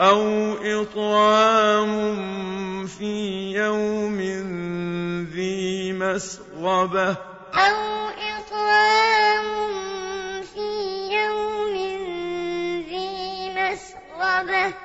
أَوْ إِطْعَامٌ فِي يَوْمٍ ذِي مَسْغَبَةٍ أَوْ إِطْعَامٌ فِي يَوْمٍ ذِي مَسْغَبَةٍ